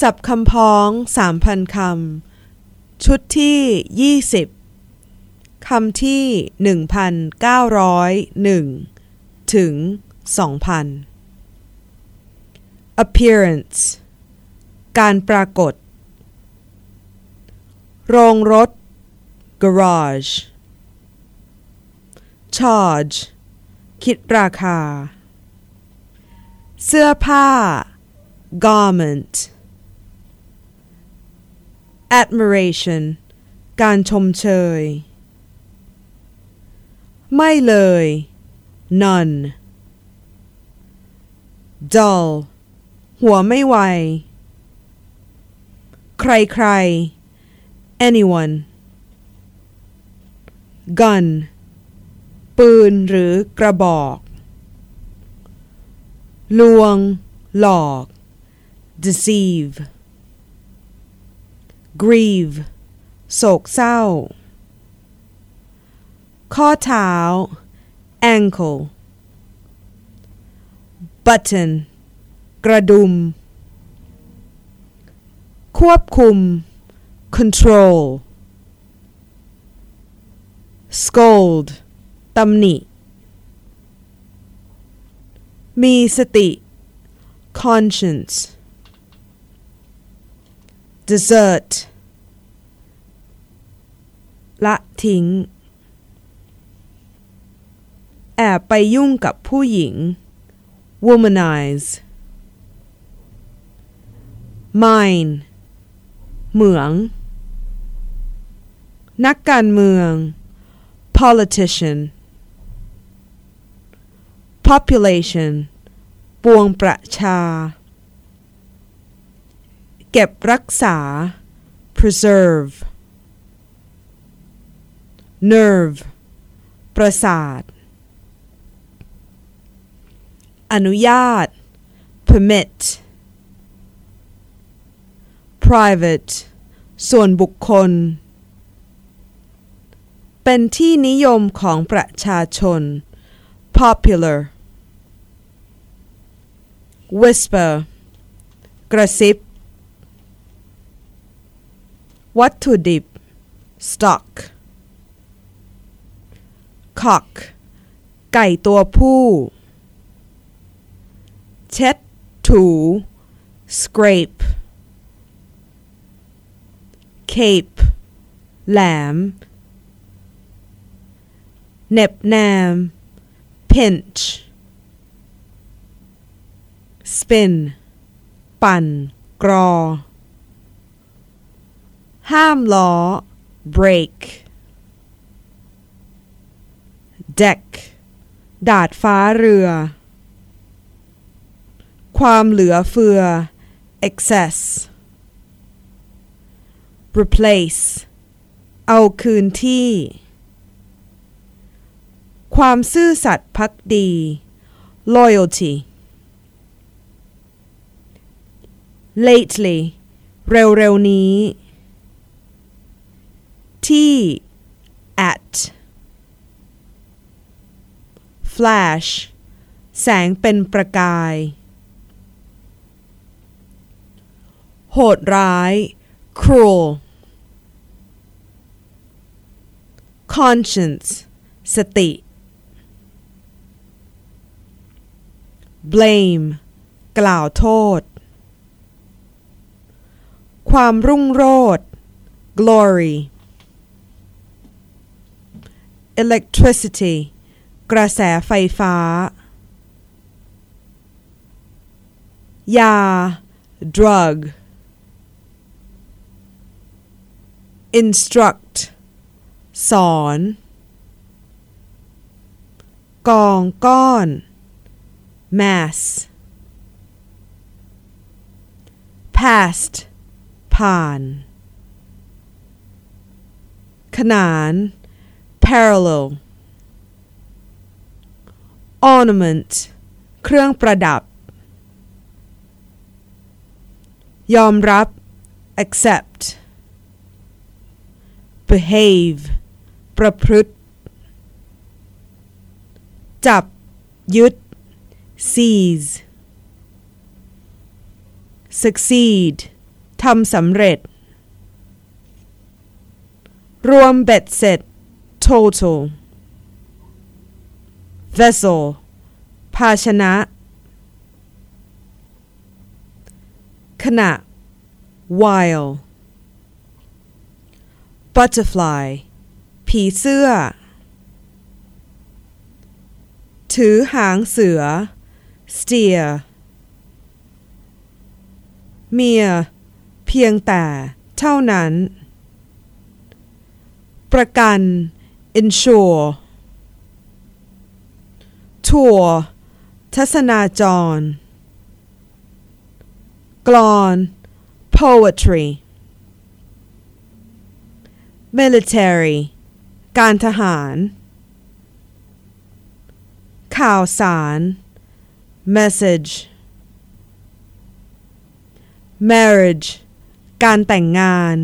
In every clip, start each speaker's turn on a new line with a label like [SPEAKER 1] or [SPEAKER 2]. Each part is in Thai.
[SPEAKER 1] สับคำพ้องสามพันคำ ชุดที่ยี่สิบคำที่หนึ่งพันเก้าร้อยหนึ่งถึงสองพัน appearance การปรากฏ โรงรถ garage charge คิดราคา เสื้อผ้า garment admiration การชมเชย ไม่เลย none dull หัวไม่ไว ใครใคร anyone gun ปืนหรือกระบอก ลวง หลอก deceive grieve โศกเศร้า ข้อเท้า ankle button กระดุม ควบคุม control scold ตำหนิ มีสติ conscience desert ละทิ้ง แอบไปยุ่งกับผู้หญิง womanize mine เหมือง นักการเมือง politician population ปวงประชา เก็บรักษา preserve nerve ประสาท อนุญาต permit private ส่วนบุคคล เป็นที่นิยมของประชาชน popular whisper กระซิบ วัตถุดิบ stock cock ไก่ตัวผู้ เช็ดถู scrape cape แหลม เน็บแนม pinch spin ปั่น กรอ ห้ามล้อ break deck ดาดฟ้าเรือ ความเหลือเฟือ excess replace เอาคืนที่ ความซื่อสัตย์พักดี loyalty lately เร็วๆนี้ ที่ at flash แสงเป็นประกาย โหดร้าย cruel conscience สติ blame กล่าวโทษ ความรุ่งโรจน์ glory electricity กระแสไฟฟ้า ยา drug instruct สอน กองก้อน mass past ผ่าน ขนาน parallel ornament เครื่องประดับ ยอมรับ accept behave ประพฤติ จับ ยึด seize succeed ทำสำเร็จ รวมเบ็ดเสร็จ total vessel ภาชนะ ขณะ while butterfly ผีเสื้อ ถือหางเสือ steer เมีย เพียงแต่เท่านั้น ประกัน insure ทัวร์ทัศนาจร กลอน poetry military การทหาร ข่าวสาร message marriage การแต่งงาน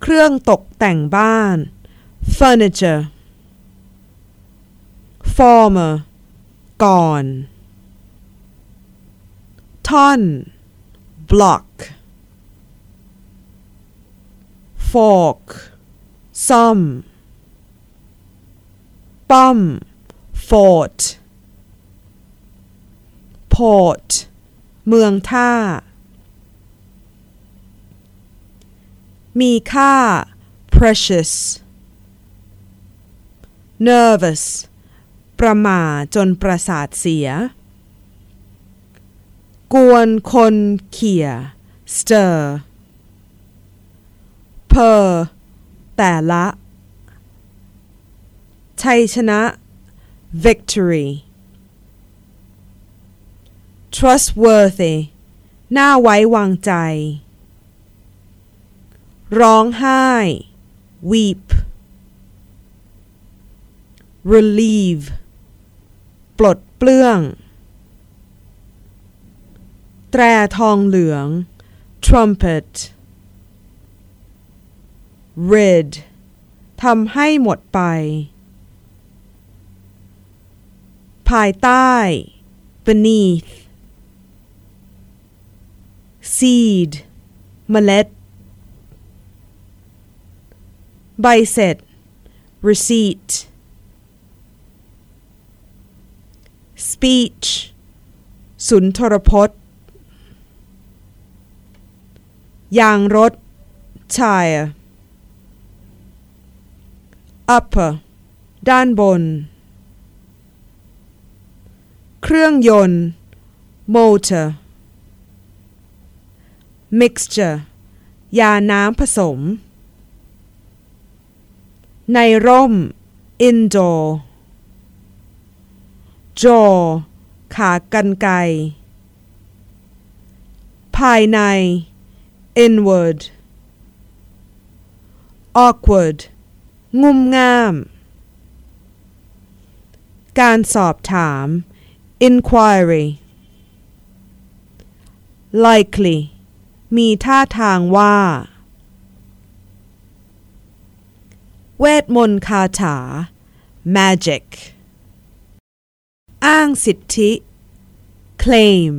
[SPEAKER 1] เครื่องตกแต่งบ้าน furniture former ก่อนท่อน block fork ซ่อมป้อม fort port เมืองท่า มีค่า precious nervous ประมาจนประสาทเสีย กวนคนเขี่ย stir เพอแต่ละ ชัยชนะ victory trustworthy น่าไว้วางใจ ร้องไห้ weep relieve ปลดเปลื้อง แตรทองเหลือง trumpet rid ทำให้หมดไป ภายใต้ beneath seed เมล็ด ใบเสร็จ receipt speech สุนทรพจน์ ยางรถ tire upper ด้านบน เครื่องยนต์ motor mixture ยาน้ำผสม ในร่ม indoor jaw ขากรรไกรภายใน inward awkward งุมง่าม การสอบถาม inquiry likely มีท่าทางว่า เวทมนต์คาถา magic อ้างสิทธิ claim